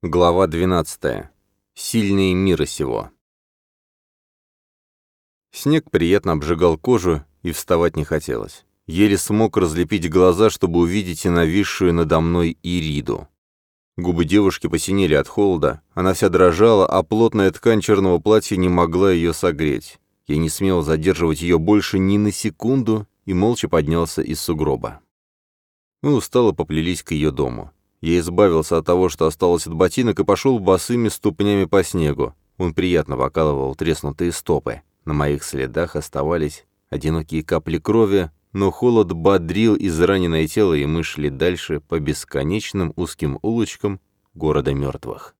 Глава 12. Сильные мира сего. Снег приятно обжигал кожу, и вставать не хотелось. Еле смог разлепить глаза, чтобы увидеть и нависшую надо мной Ириду. Губы девушки посинели от холода, она вся дрожала, а плотная ткань черного платья не могла ее согреть. Я не смел задерживать ее больше ни на секунду и молча поднялся из сугроба. Мы устало поплелись к ее дому. Я избавился от того, что осталось от ботинок, и пошел босыми ступнями по снегу. Он приятно покалывал треснутые стопы. На моих следах оставались одинокие капли крови, но холод бодрил израненное тело, и мы шли дальше по бесконечным узким улочкам города мертвых.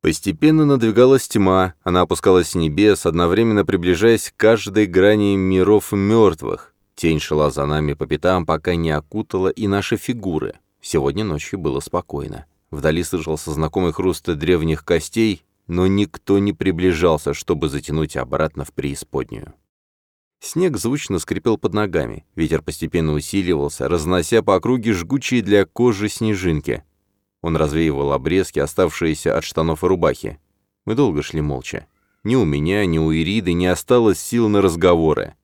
Постепенно надвигалась тьма, она опускалась с небес, одновременно приближаясь к каждой грани миров мертвых. Тень шла за нами по пятам, пока не окутала и наши фигуры. Сегодня ночью было спокойно. Вдали слышался знакомый хруст древних костей, но никто не приближался, чтобы затянуть обратно в преисподнюю. Снег звучно скрипел под ногами, ветер постепенно усиливался, разнося по округе жгучие для кожи снежинки. Он развеивал обрезки, оставшиеся от штанов и рубахи. Мы долго шли молча. Ни у меня, ни у Ириды не осталось сил на разговоры.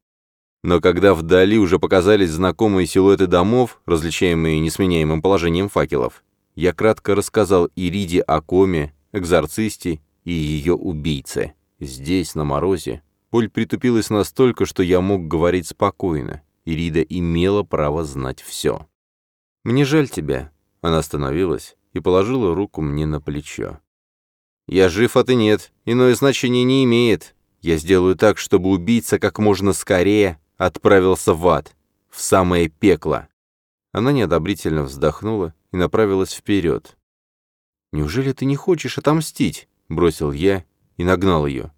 Но когда вдали уже показались знакомые силуэты домов, различаемые несменяемым положением факелов, я кратко рассказал Ириде о коме, экзорцисте и ее убийце. Здесь, на морозе, боль притупилась настолько, что я мог говорить спокойно. Ирида имела право знать все. «Мне жаль тебя», — она остановилась и положила руку мне на плечо. «Я жив, а ты нет. Иное значение не имеет. Я сделаю так, чтобы убийца как можно скорее отправился в ад, в самое пекло. Она неодобрительно вздохнула и направилась вперед. «Неужели ты не хочешь отомстить?» — бросил я и нагнал ее.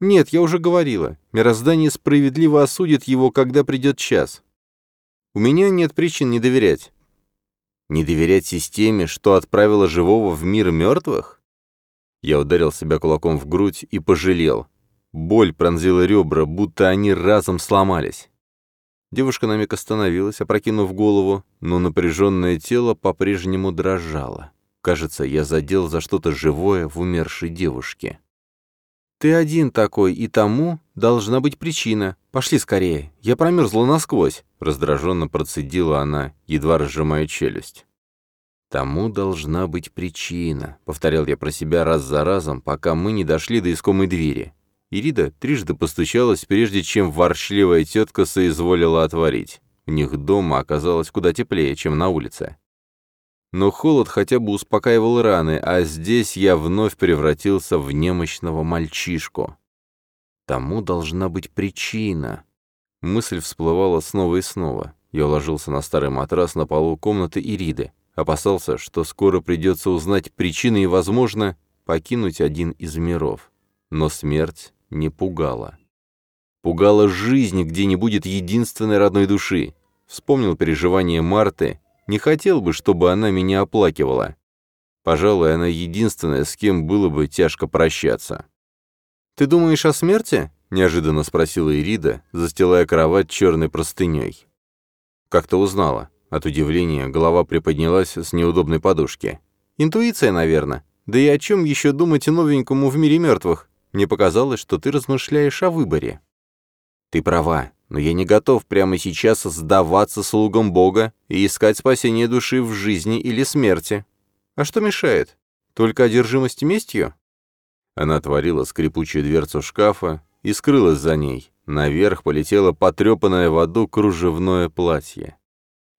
«Нет, я уже говорила. Мироздание справедливо осудит его, когда придет час. У меня нет причин не доверять». «Не доверять системе, что отправила живого в мир мертвых?» Я ударил себя кулаком в грудь и пожалел. Боль пронзила ребра, будто они разом сломались. Девушка на миг остановилась, опрокинув голову, но напряженное тело по-прежнему дрожало. Кажется, я задел за что-то живое в умершей девушке. «Ты один такой, и тому должна быть причина. Пошли скорее, я промерзла насквозь», — раздраженно процедила она, едва разжимая челюсть. «Тому должна быть причина», — повторял я про себя раз за разом, пока мы не дошли до искомой двери. Ирида трижды постучалась, прежде чем воршливая тетка соизволила отворить. У них дома оказалось куда теплее, чем на улице. Но холод хотя бы успокаивал раны, а здесь я вновь превратился в немощного мальчишку. Тому должна быть причина. Мысль всплывала снова и снова. Я уложился на старый матрас на полу комнаты Ириды. Опасался, что скоро придется узнать причины и, возможно, покинуть один из миров. Но смерть не пугала. Пугала жизнь, где не будет единственной родной души. Вспомнил переживания Марты, не хотел бы, чтобы она меня оплакивала. Пожалуй, она единственная, с кем было бы тяжко прощаться. «Ты думаешь о смерти?» — неожиданно спросила Ирида, застилая кровать черной простыней. Как-то узнала. От удивления голова приподнялась с неудобной подушки. «Интуиция, наверное. Да и о чем еще думать новенькому в мире мертвых? Мне показалось, что ты размышляешь о выборе. Ты права, но я не готов прямо сейчас сдаваться слугам Бога и искать спасение души в жизни или смерти. А что мешает? Только одержимость местью? Она отворила скрипучую дверцу шкафа и скрылась за ней. Наверх полетело потрепанное в аду кружевное платье.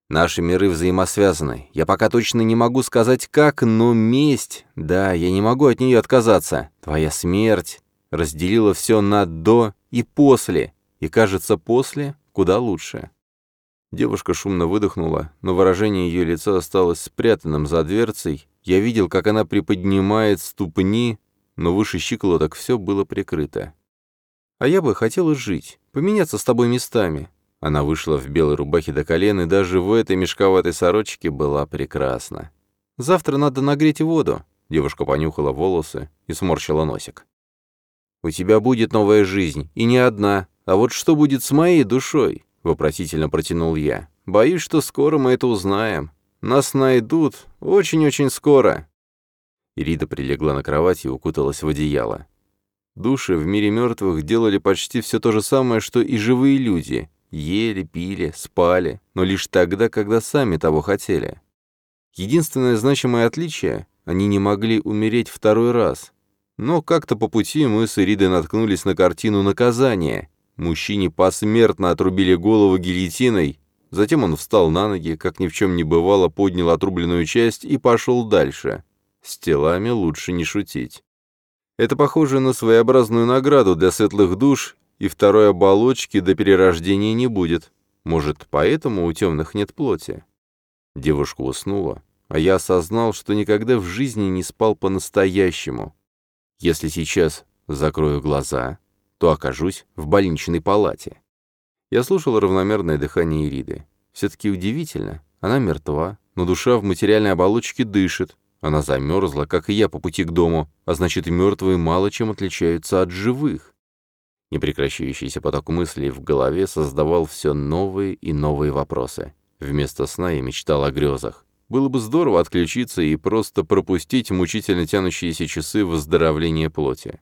Наши миры взаимосвязаны. Я пока точно не могу сказать как, но месть... Да, я не могу от нее отказаться. Твоя смерть, разделила все на «до» и «после», и, кажется, «после» куда лучше. Девушка шумно выдохнула, но выражение ее лица осталось спрятанным за дверцей. Я видел, как она приподнимает ступни, но выше щиколоток все было прикрыто. «А я бы хотела жить, поменяться с тобой местами». Она вышла в белой рубахе до колен, и даже в этой мешковатой сорочке была прекрасна. «Завтра надо нагреть воду». Девушка понюхала волосы и сморщила носик. У тебя будет новая жизнь, и не одна. А вот что будет с моей душой?» — вопросительно протянул я. «Боюсь, что скоро мы это узнаем. Нас найдут очень-очень скоро». Ирида прилегла на кровать и укуталась в одеяло. Души в мире мертвых делали почти все то же самое, что и живые люди. Ели, пили, спали, но лишь тогда, когда сами того хотели. Единственное значимое отличие — они не могли умереть второй раз. Но как-то по пути мы с Иридой наткнулись на картину наказания. Мужчине посмертно отрубили голову гильотиной, затем он встал на ноги, как ни в чем не бывало, поднял отрубленную часть и пошел дальше. С телами лучше не шутить. Это похоже на своеобразную награду для светлых душ, и второй оболочки до перерождения не будет. Может, поэтому у темных нет плоти? Девушка уснула, а я осознал, что никогда в жизни не спал по-настоящему. Если сейчас закрою глаза, то окажусь в больничной палате. Я слушал равномерное дыхание Ириды. Все-таки удивительно, она мертва, но душа в материальной оболочке дышит. Она замерзла, как и я, по пути к дому, а значит, мертвые мало чем отличаются от живых. Непрекращающийся поток мыслей в голове создавал все новые и новые вопросы. Вместо сна я мечтал о грезах. Было бы здорово отключиться и просто пропустить мучительно тянущиеся часы выздоровления плоти.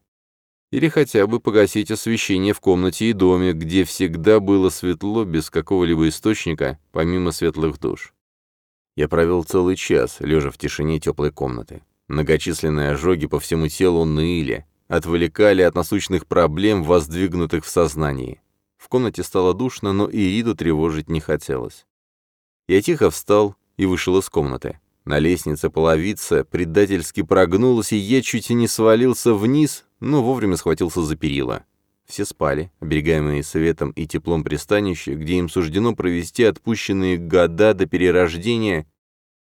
Или хотя бы погасить освещение в комнате и доме, где всегда было светло без какого-либо источника, помимо светлых душ. Я провел целый час, лежа в тишине теплой комнаты. Многочисленные ожоги по всему телу ныли, отвлекали от насущных проблем, воздвигнутых в сознании. В комнате стало душно, но Ириду тревожить не хотелось. Я тихо встал и вышел из комнаты. На лестнице половица предательски прогнулась, и я чуть не свалился вниз, но вовремя схватился за перила. Все спали, оберегаемые светом и теплом пристанища, где им суждено провести отпущенные года до перерождения,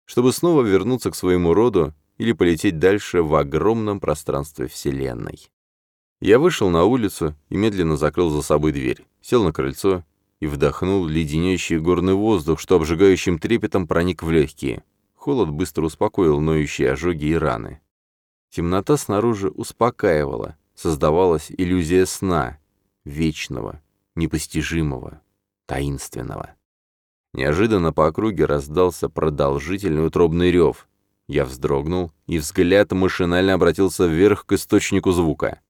чтобы снова вернуться к своему роду или полететь дальше в огромном пространстве Вселенной. Я вышел на улицу и медленно закрыл за собой дверь, сел на крыльцо и вдохнул леденящий горный воздух, что обжигающим трепетом проник в легкие. Холод быстро успокоил ноющие ожоги и раны. Темнота снаружи успокаивала, создавалась иллюзия сна, вечного, непостижимого, таинственного. Неожиданно по округе раздался продолжительный утробный рев, я вздрогнул, и взгляд машинально обратился вверх к источнику звука.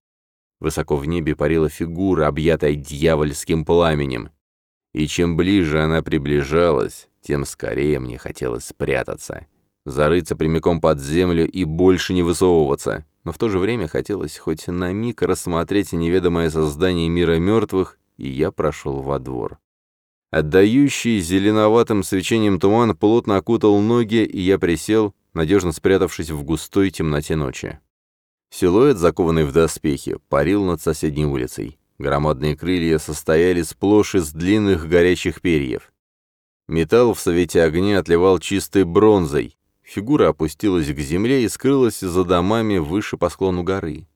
Высоко в небе парила фигура, объятая дьявольским пламенем. И чем ближе она приближалась, тем скорее мне хотелось спрятаться. Зарыться прямиком под землю и больше не высовываться. Но в то же время хотелось хоть на миг рассмотреть неведомое создание мира мертвых, и я прошел во двор. Отдающий зеленоватым свечением туман плотно окутал ноги, и я присел, надежно спрятавшись в густой темноте ночи. Силуэт, закованный в доспехи, парил над соседней улицей. Громадные крылья состояли сплошь из длинных горячих перьев. Металл в свете огня отливал чистой бронзой. Фигура опустилась к земле и скрылась за домами выше по склону горы.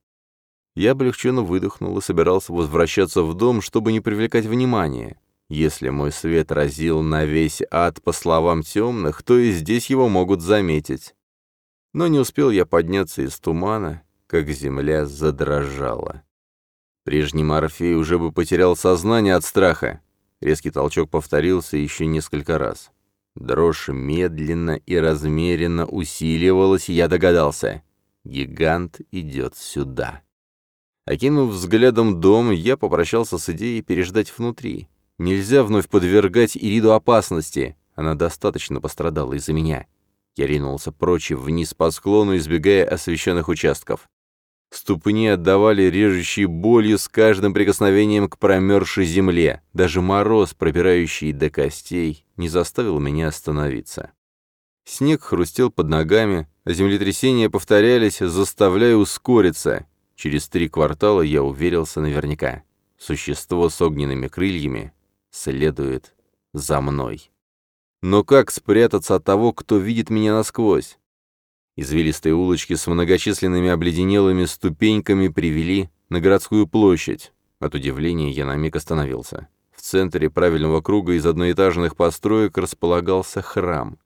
Я облегченно выдохнул и собирался возвращаться в дом, чтобы не привлекать внимания. Если мой свет разил на весь ад по словам темных, то и здесь его могут заметить. Но не успел я подняться из тумана, как земля задрожала. Прежний Морфей уже бы потерял сознание от страха. Резкий толчок повторился еще несколько раз. Дрожь медленно и размеренно усиливалась, и я догадался. Гигант идет сюда. Окинув взглядом дом, я попрощался с идеей переждать внутри. Нельзя вновь подвергать Ириду опасности. Она достаточно пострадала из-за меня. Я ринулся прочь вниз по склону, избегая освещенных участков. Ступни отдавали режущей болью с каждым прикосновением к промерзшей земле. Даже мороз, пробирающий до костей, не заставил меня остановиться. Снег хрустел под ногами, а землетрясения повторялись, заставляя ускориться. Через три квартала я уверился наверняка. Существо с огненными крыльями следует за мной. Но как спрятаться от того, кто видит меня насквозь? Извилистые улочки с многочисленными обледенелыми ступеньками привели на городскую площадь. От удивления я на миг остановился. В центре правильного круга из одноэтажных построек располагался храм.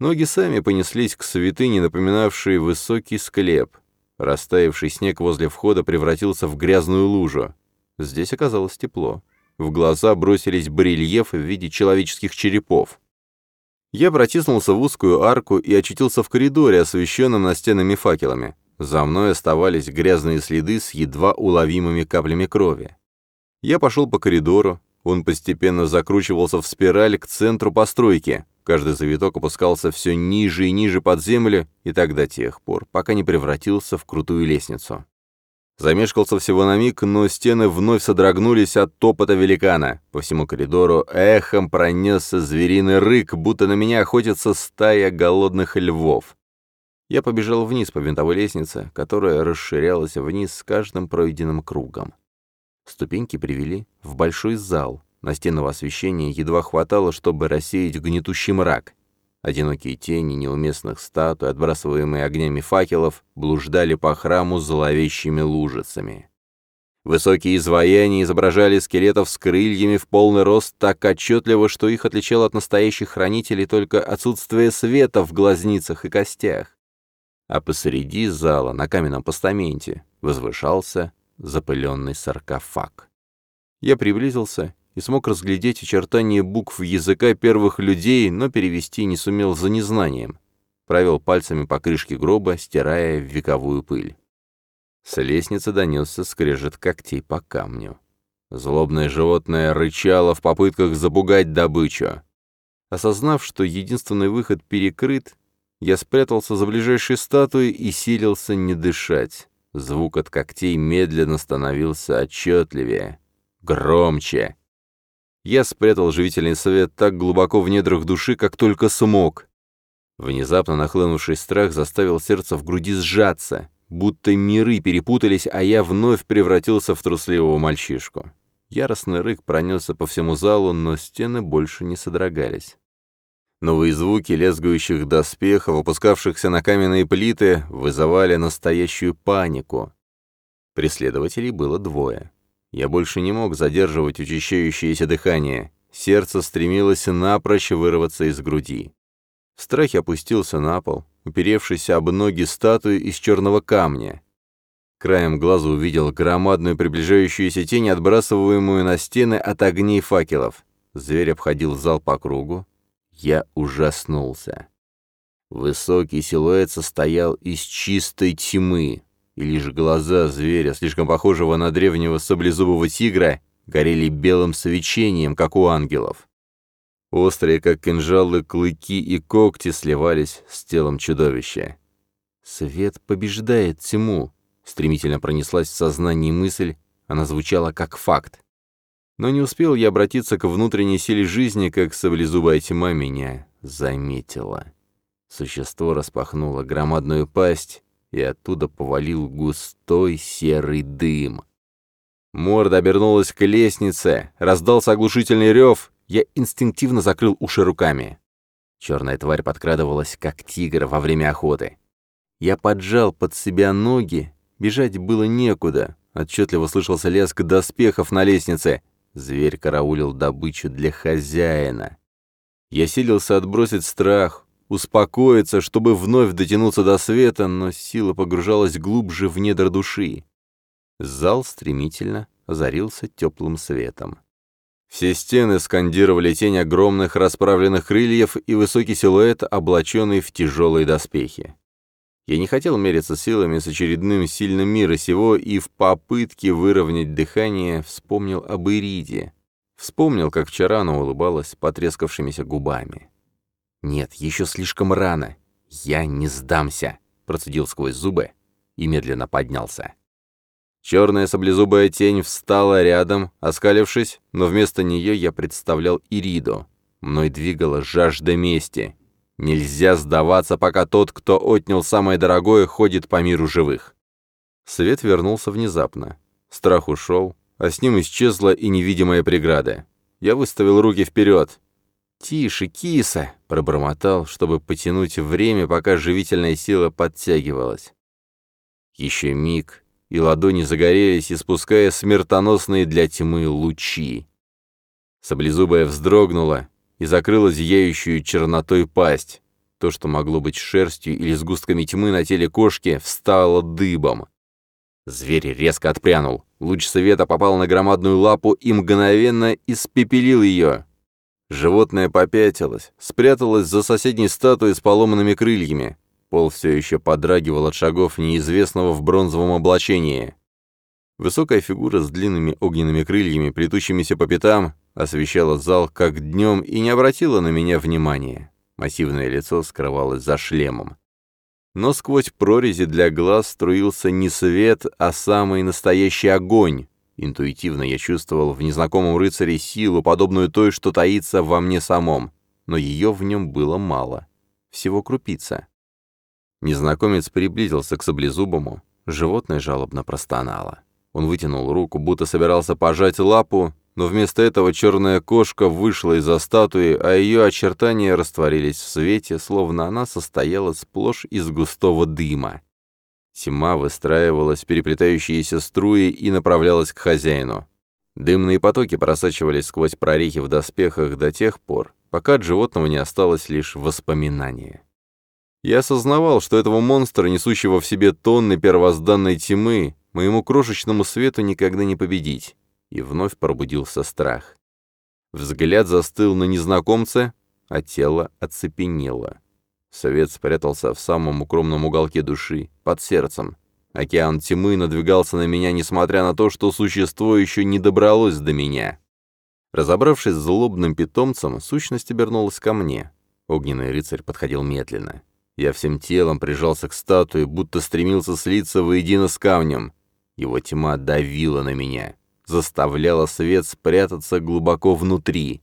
Ноги сами понеслись к святыне, напоминавшей высокий склеп. Растаявший снег возле входа превратился в грязную лужу. Здесь оказалось тепло. В глаза бросились барельефы в виде человеческих черепов. Я протиснулся в узкую арку и очутился в коридоре, освещенном настенными факелами. За мной оставались грязные следы с едва уловимыми каплями крови. Я пошел по коридору, он постепенно закручивался в спираль к центру постройки. Каждый завиток опускался все ниже и ниже под землю, и так до тех пор, пока не превратился в крутую лестницу. Замешкался всего на миг, но стены вновь содрогнулись от топота великана. По всему коридору эхом пронесся звериный рык, будто на меня охотится стая голодных львов. Я побежал вниз по винтовой лестнице, которая расширялась вниз с каждым пройденным кругом. Ступеньки привели в большой зал. Настенного освещения едва хватало, чтобы рассеять гнетущий мрак. Одинокие тени неуместных статуй, отбрасываемые огнями факелов, блуждали по храму зловещими лужицами. Высокие изваяния изображали скелетов с крыльями в полный рост так отчетливо, что их отличало от настоящих хранителей только отсутствие света в глазницах и костях. А посреди зала, на каменном постаменте, возвышался запыленный саркофаг. Я приблизился и смог разглядеть очертания букв языка первых людей, но перевести не сумел за незнанием. Провел пальцами по крышке гроба, стирая вековую пыль. С лестницы донесся скрежет когтей по камню. Злобное животное рычало в попытках запугать добычу. Осознав, что единственный выход перекрыт, я спрятался за ближайшей статуей и силился не дышать. Звук от когтей медленно становился отчетливее, громче. Я спрятал живительный свет так глубоко в недрах души, как только смог. Внезапно нахлынувший страх заставил сердце в груди сжаться, будто миры перепутались, а я вновь превратился в трусливого мальчишку. Яростный рык пронесся по всему залу, но стены больше не содрогались. Новые звуки лезгающих доспехов, опускавшихся на каменные плиты, вызывали настоящую панику. Преследователей было двое. Я больше не мог задерживать учащающееся дыхание. Сердце стремилось напрочь вырваться из груди. В страхе опустился на пол, уперевшись об ноги статуи из черного камня. Краем глаза увидел громадную приближающуюся тень, отбрасываемую на стены от огней факелов. Зверь обходил зал по кругу. Я ужаснулся. Высокий силуэт состоял из чистой тьмы и лишь глаза зверя, слишком похожего на древнего саблезубого тигра, горели белым свечением, как у ангелов. Острые, как кинжалы, клыки и когти сливались с телом чудовища. «Свет побеждает тьму», — стремительно пронеслась в сознании мысль, она звучала как факт. Но не успел я обратиться к внутренней силе жизни, как саблезубая тьма меня заметила. Существо распахнуло громадную пасть, и оттуда повалил густой серый дым. Морда обернулась к лестнице, раздался оглушительный рев, я инстинктивно закрыл уши руками. Черная тварь подкрадывалась, как тигр во время охоты. Я поджал под себя ноги, бежать было некуда, отчетливо слышался лязг доспехов на лестнице. Зверь караулил добычу для хозяина. Я силился отбросить страх, успокоиться, чтобы вновь дотянуться до света, но сила погружалась глубже в недр души. Зал стремительно озарился теплым светом. Все стены скандировали тень огромных расправленных крыльев и высокий силуэт, облаченный в тяжелые доспехи. Я не хотел мериться силами с очередным сильным мира сего и в попытке выровнять дыхание вспомнил об Ириде. Вспомнил, как вчера она улыбалась потрескавшимися губами. «Нет, еще слишком рано. Я не сдамся», — процедил сквозь зубы и медленно поднялся. Черная саблезубая тень встала рядом, оскалившись, но вместо нее я представлял Ириду. Мной двигала жажда мести. Нельзя сдаваться, пока тот, кто отнял самое дорогое, ходит по миру живых. Свет вернулся внезапно. Страх ушел, а с ним исчезла и невидимая преграда. Я выставил руки вперед. «Тише, киса!» — пробормотал, чтобы потянуть время, пока живительная сила подтягивалась. Еще миг, и ладони загорелись, испуская смертоносные для тьмы лучи. Саблезубая вздрогнула и закрыла зияющую чернотой пасть. То, что могло быть шерстью или сгустками тьмы на теле кошки, встало дыбом. Зверь резко отпрянул. Луч света попал на громадную лапу и мгновенно испепелил ее. Животное попятилось, спряталось за соседней статуей с поломанными крыльями. Пол все еще подрагивал от шагов неизвестного в бронзовом облачении. Высокая фигура с длинными огненными крыльями, плетущимися по пятам, освещала зал как днем и не обратила на меня внимания. Массивное лицо скрывалось за шлемом. Но сквозь прорези для глаз струился не свет, а самый настоящий огонь. Интуитивно я чувствовал в незнакомом рыцаре силу, подобную той, что таится во мне самом, но ее в нем было мало. Всего крупица. Незнакомец приблизился к саблезубому, животное жалобно простонало. Он вытянул руку, будто собирался пожать лапу, но вместо этого черная кошка вышла из-за статуи, а ее очертания растворились в свете, словно она состояла сплошь из густого дыма. Тьма выстраивалась переплетающиеся струи и направлялась к хозяину. Дымные потоки просачивались сквозь прорехи в доспехах до тех пор, пока от животного не осталось лишь воспоминание. Я осознавал, что этого монстра, несущего в себе тонны первозданной тьмы, моему крошечному свету никогда не победить. И вновь пробудился страх. Взгляд застыл на незнакомца, а тело оцепенело. Совет спрятался в самом укромном уголке души, под сердцем. Океан тьмы надвигался на меня, несмотря на то, что существо еще не добралось до меня. Разобравшись с злобным питомцем, сущность обернулась ко мне. Огненный рыцарь подходил медленно. Я всем телом прижался к статуе, будто стремился слиться воедино с камнем. Его тьма давила на меня, заставляла свет спрятаться глубоко внутри.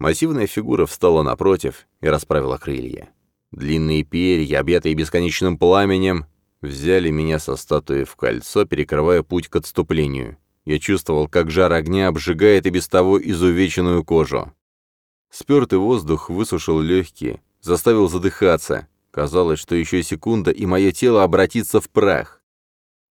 Массивная фигура встала напротив и расправила крылья. Длинные перья, объятые бесконечным пламенем, взяли меня со статуи в кольцо, перекрывая путь к отступлению. Я чувствовал, как жар огня обжигает и без того изувеченную кожу. Спертый воздух высушил легкие, заставил задыхаться. Казалось, что еще секунда, и мое тело обратится в прах.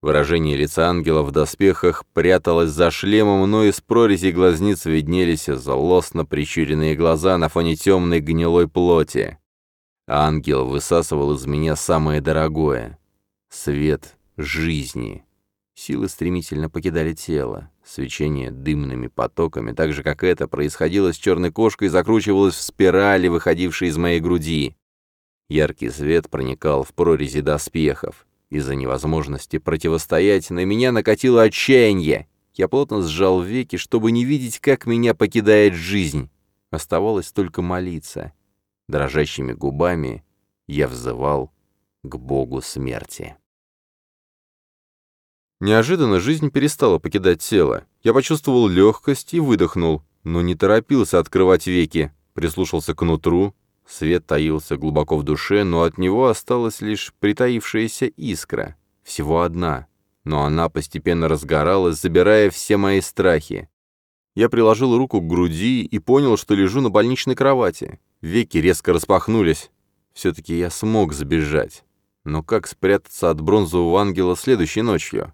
Выражение лица ангела в доспехах пряталось за шлемом, но из прорези глазниц виднелись злостно прищуренные глаза на фоне темной гнилой плоти. Ангел высасывал из меня самое дорогое — свет жизни. Силы стремительно покидали тело. Свечение дымными потоками, так же, как это, происходило с черной кошкой, закручивалось в спирали, выходившей из моей груди. Яркий свет проникал в прорези доспехов. Из-за невозможности противостоять на меня накатило отчаяние. Я плотно сжал веки, чтобы не видеть, как меня покидает жизнь. Оставалось только молиться. Дрожащими губами я взывал к Богу смерти. Неожиданно жизнь перестала покидать тело. Я почувствовал легкость и выдохнул, но не торопился открывать веки, прислушался к нутру, Свет таился глубоко в душе, но от него осталась лишь притаившаяся искра. Всего одна. Но она постепенно разгоралась, забирая все мои страхи. Я приложил руку к груди и понял, что лежу на больничной кровати. Веки резко распахнулись. Все-таки я смог сбежать. Но как спрятаться от бронзового ангела следующей ночью?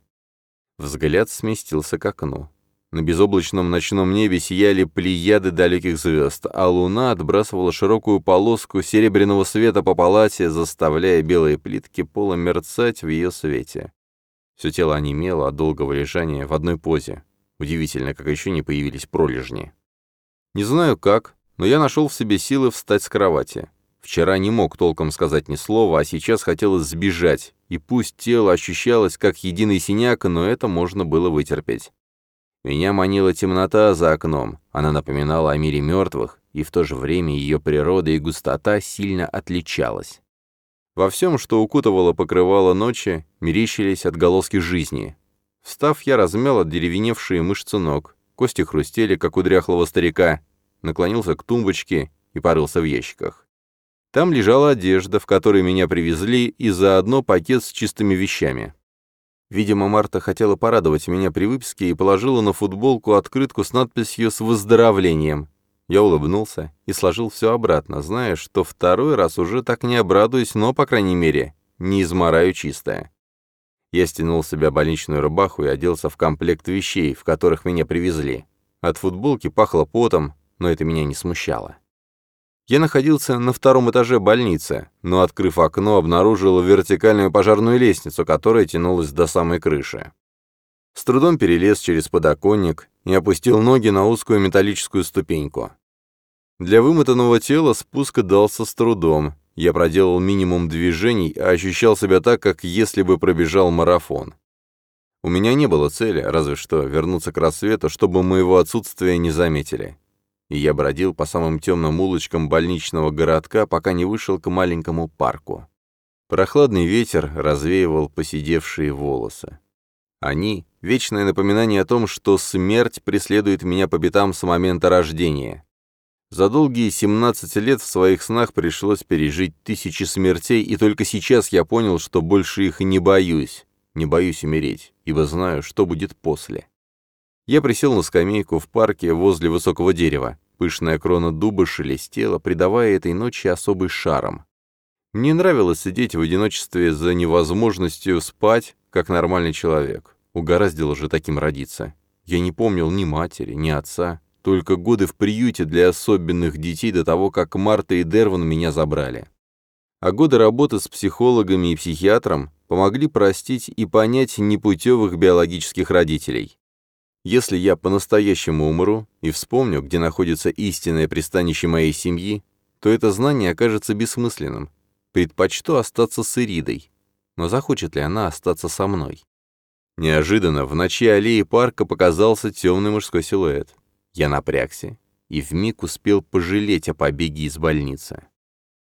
Взгляд сместился к окну. На безоблачном ночном небе сияли плеяды далеких звезд, а луна отбрасывала широкую полоску серебряного света по палате, заставляя белые плитки пола мерцать в ее свете. Все тело онемело от долгого лежания в одной позе. Удивительно, как еще не появились пролежни. Не знаю как, но я нашел в себе силы встать с кровати. Вчера не мог толком сказать ни слова, а сейчас хотелось сбежать, и пусть тело ощущалось как единый синяк, но это можно было вытерпеть. Меня манила темнота за окном, она напоминала о мире мертвых, и в то же время ее природа и густота сильно отличалась. Во всем, что укутывало покрывало ночи, мерещились отголоски жизни. Встав, я размял отдеревеневшие мышцы ног, кости хрустели, как у дряхлого старика, наклонился к тумбочке и порылся в ящиках. Там лежала одежда, в которой меня привезли, и заодно пакет с чистыми вещами. Видимо, Марта хотела порадовать меня при выписке и положила на футболку открытку с надписью «С выздоровлением». Я улыбнулся и сложил все обратно, зная, что второй раз уже так не обрадуюсь, но, по крайней мере, не измораю чистое. Я стянул с себя больничную рубаху и оделся в комплект вещей, в которых меня привезли. От футболки пахло потом, но это меня не смущало. Я находился на втором этаже больницы, но, открыв окно, обнаружил вертикальную пожарную лестницу, которая тянулась до самой крыши. С трудом перелез через подоконник и опустил ноги на узкую металлическую ступеньку. Для вымотанного тела спуск дался с трудом. Я проделал минимум движений, а ощущал себя так, как если бы пробежал марафон. У меня не было цели, разве что вернуться к рассвету, чтобы моего отсутствия не заметили. И я бродил по самым темным улочкам больничного городка, пока не вышел к маленькому парку. Прохладный ветер развеивал поседевшие волосы. Они — вечное напоминание о том, что смерть преследует меня по пятам с момента рождения. За долгие 17 лет в своих снах пришлось пережить тысячи смертей, и только сейчас я понял, что больше их не боюсь. Не боюсь умереть, ибо знаю, что будет после. Я присел на скамейку в парке возле высокого дерева. Пышная крона дуба шелестела, придавая этой ночи особый шарм. Мне нравилось сидеть в одиночестве за невозможностью спать, как нормальный человек. Угораздило же таким родиться. Я не помнил ни матери, ни отца, только годы в приюте для особенных детей до того, как Марта и Дерван меня забрали. А годы работы с психологами и психиатром помогли простить и понять непутевых биологических родителей. Если я по-настоящему умру и вспомню, где находится истинное пристанище моей семьи, то это знание окажется бессмысленным. Предпочту остаться с Иридой. Но захочет ли она остаться со мной? Неожиданно в ночи аллеи парка показался темный мужской силуэт. Я напрягся и вмиг успел пожалеть о побеге из больницы.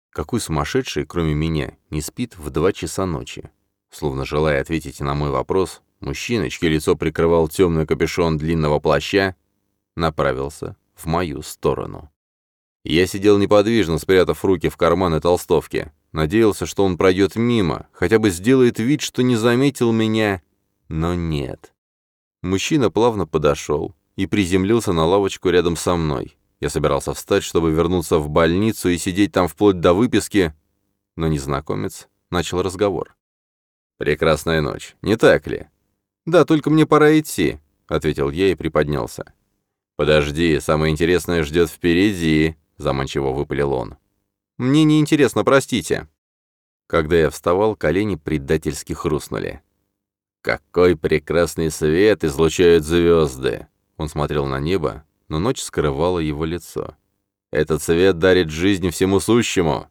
Какой сумасшедший, кроме меня, не спит в два часа ночи? Словно желая ответить на мой вопрос, мужчина, чье лицо прикрывал темный капюшон длинного плаща, направился в мою сторону. Я сидел неподвижно, спрятав руки в карманы толстовки. Надеялся, что он пройдет мимо, хотя бы сделает вид, что не заметил меня, но нет. Мужчина плавно подошел, и приземлился на лавочку рядом со мной. Я собирался встать, чтобы вернуться в больницу и сидеть там вплоть до выписки, но незнакомец начал разговор. «Прекрасная ночь, не так ли?» «Да, только мне пора идти», — ответил я и приподнялся. «Подожди, самое интересное ждет впереди», — заманчиво выпалил он. «Мне не интересно, простите». Когда я вставал, колени предательски хрустнули. «Какой прекрасный свет излучают звезды!» Он смотрел на небо, но ночь скрывала его лицо. «Этот свет дарит жизнь всему сущему!»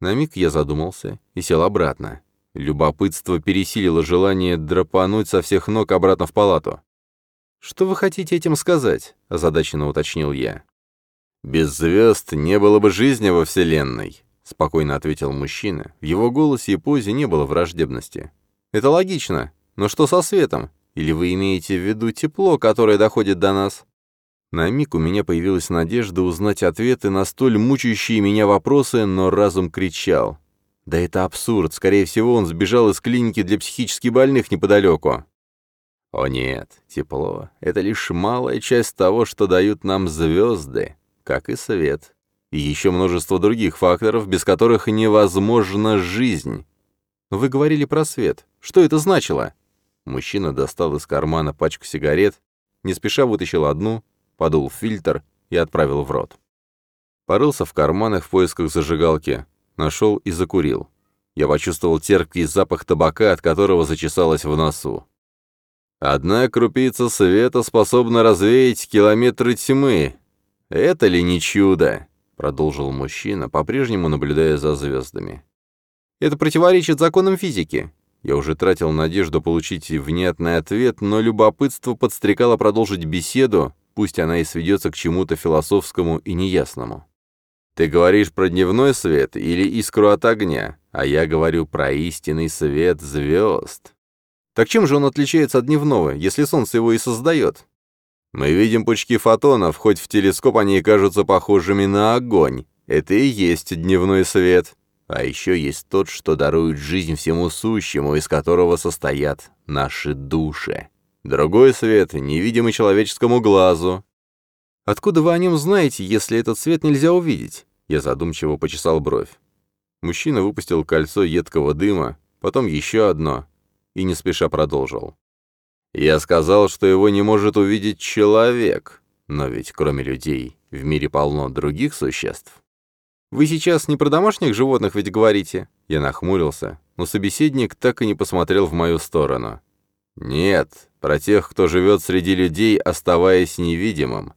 На миг я задумался и сел обратно. Любопытство пересилило желание драпануть со всех ног обратно в палату. «Что вы хотите этим сказать?» — озадаченно уточнил я. «Без звезд не было бы жизни во Вселенной», — спокойно ответил мужчина. В его голосе и позе не было враждебности. «Это логично. Но что со светом? Или вы имеете в виду тепло, которое доходит до нас?» На миг у меня появилась надежда узнать ответы на столь мучающие меня вопросы, но разум кричал. «Да это абсурд. Скорее всего, он сбежал из клиники для психически больных неподалеку». О нет, тепло — это лишь малая часть того, что дают нам звезды, как и свет. И еще множество других факторов, без которых невозможна жизнь. Вы говорили про свет. Что это значило? Мужчина достал из кармана пачку сигарет, не спеша вытащил одну, подул фильтр и отправил в рот. Порылся в карманах в поисках зажигалки, нашел и закурил. Я почувствовал терпкий запах табака, от которого зачесалось в носу. «Одна крупица света способна развеять километры тьмы. Это ли не чудо?» — продолжил мужчина, по-прежнему наблюдая за звездами. «Это противоречит законам физики. Я уже тратил надежду получить внятный ответ, но любопытство подстрекало продолжить беседу, пусть она и сведется к чему-то философскому и неясному. «Ты говоришь про дневной свет или искру от огня, а я говорю про истинный свет звезд». Так чем же он отличается от дневного, если солнце его и создает? Мы видим пучки фотонов, хоть в телескоп они и кажутся похожими на огонь. Это и есть дневной свет. А еще есть тот, что дарует жизнь всему сущему, из которого состоят наши души. Другой свет, невидимый человеческому глазу. Откуда вы о нем знаете, если этот свет нельзя увидеть? Я задумчиво почесал бровь. Мужчина выпустил кольцо едкого дыма, потом еще одно, и не спеша продолжил. Я сказал, что его не может увидеть человек, но ведь кроме людей в мире полно других существ. «Вы сейчас не про домашних животных ведь говорите?» Я нахмурился, но собеседник так и не посмотрел в мою сторону. «Нет, про тех, кто живет среди людей, оставаясь невидимым».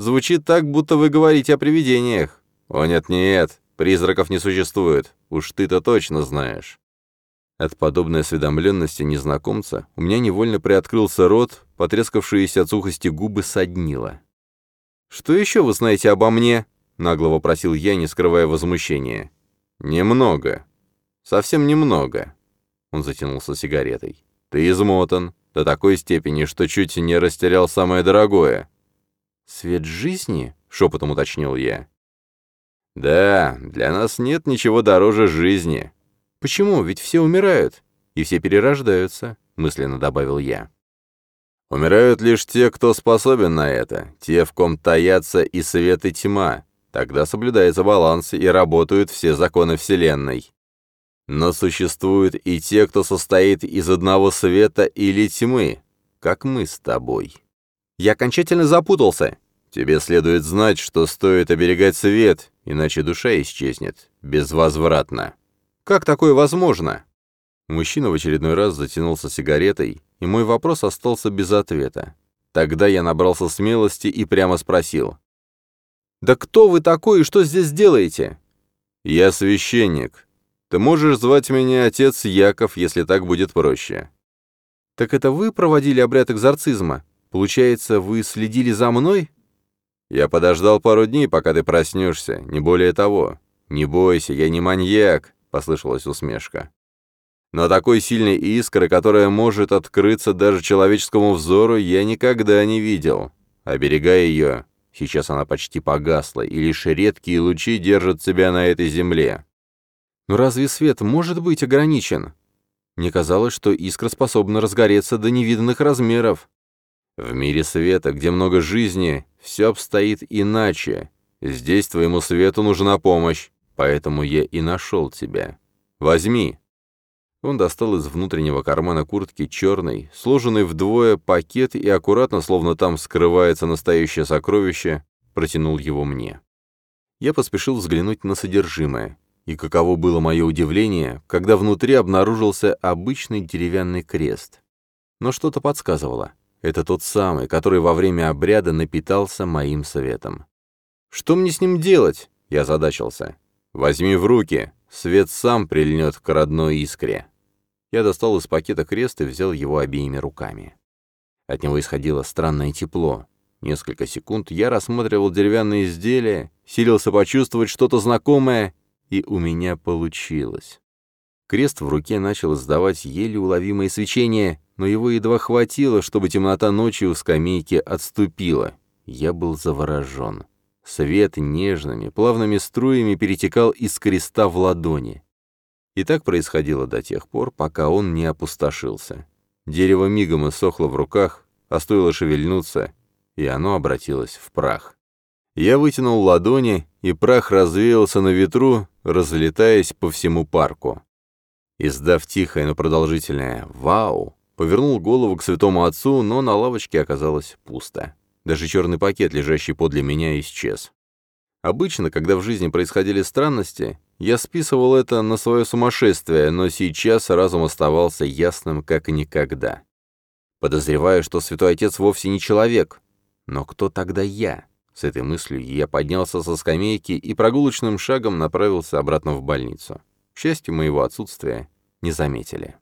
Звучит так, будто вы говорите о привидениях». «О, нет-нет, призраков не существует. Уж ты-то точно знаешь». От подобной осведомленности незнакомца у меня невольно приоткрылся рот, потрескавшиеся от сухости губы соднило. «Что еще вы знаете обо мне?» — нагло вопросил я, не скрывая возмущения. «Немного. Совсем немного». Он затянулся сигаретой. «Ты измотан до такой степени, что чуть не растерял самое дорогое». «Свет жизни?» — шепотом уточнил я. «Да, для нас нет ничего дороже жизни», «Почему? Ведь все умирают. И все перерождаются», — мысленно добавил я. «Умирают лишь те, кто способен на это, те, в ком таятся и свет, и тьма. Тогда соблюдается баланс, и работают все законы Вселенной. Но существуют и те, кто состоит из одного света или тьмы, как мы с тобой. Я окончательно запутался. Тебе следует знать, что стоит оберегать свет, иначе душа исчезнет безвозвратно. Как такое возможно?» Мужчина в очередной раз затянулся сигаретой, и мой вопрос остался без ответа. Тогда я набрался смелости и прямо спросил. «Да кто вы такой и что здесь делаете?» «Я священник. Ты можешь звать меня отец Яков, если так будет проще». «Так это вы проводили обряд экзорцизма? Получается, вы следили за мной?» «Я подождал пару дней, пока ты проснешься, не более того. Не бойся, я не маньяк. — послышалась усмешка. «Но такой сильной искры, которая может открыться даже человеческому взору, я никогда не видел. Оберегая ее, сейчас она почти погасла, и лишь редкие лучи держат себя на этой земле». «Но разве свет может быть ограничен?» Мне казалось, что искра способна разгореться до невиданных размеров. В мире света, где много жизни, все обстоит иначе. Здесь твоему свету нужна помощь. Поэтому я и нашел тебя. Возьми». Он достал из внутреннего кармана куртки черный, сложенный вдвое пакет и аккуратно, словно там скрывается настоящее сокровище, протянул его мне. Я поспешил взглянуть на содержимое, и каково было мое удивление, когда внутри обнаружился обычный деревянный крест. Но что-то подсказывало. Это тот самый, который во время обряда напитался моим светом. «Что мне с ним делать?» — я задачился. «Возьми в руки, свет сам прильнет к родной искре». Я достал из пакета крест и взял его обеими руками. От него исходило странное тепло. Несколько секунд я рассматривал деревянные изделия, силился почувствовать что-то знакомое, и у меня получилось. Крест в руке начал издавать еле уловимое свечение, но его едва хватило, чтобы темнота ночи у скамейки отступила. Я был заворожен. Свет нежными, плавными струями перетекал из креста в ладони. И так происходило до тех пор, пока он не опустошился. Дерево мигом иссохло в руках, а стоило шевельнуться, и оно обратилось в прах. Я вытянул ладони, и прах развеялся на ветру, разлетаясь по всему парку. Издав тихое, но продолжительное «Вау!», повернул голову к святому отцу, но на лавочке оказалось пусто. Даже черный пакет, лежащий подле меня, исчез. Обычно, когда в жизни происходили странности, я списывал это на свое сумасшествие, но сейчас разум оставался ясным, как никогда. Подозреваю, что святой отец вовсе не человек. Но кто тогда я? С этой мыслью я поднялся со скамейки и прогулочным шагом направился обратно в больницу. К счастью, моего отсутствия не заметили.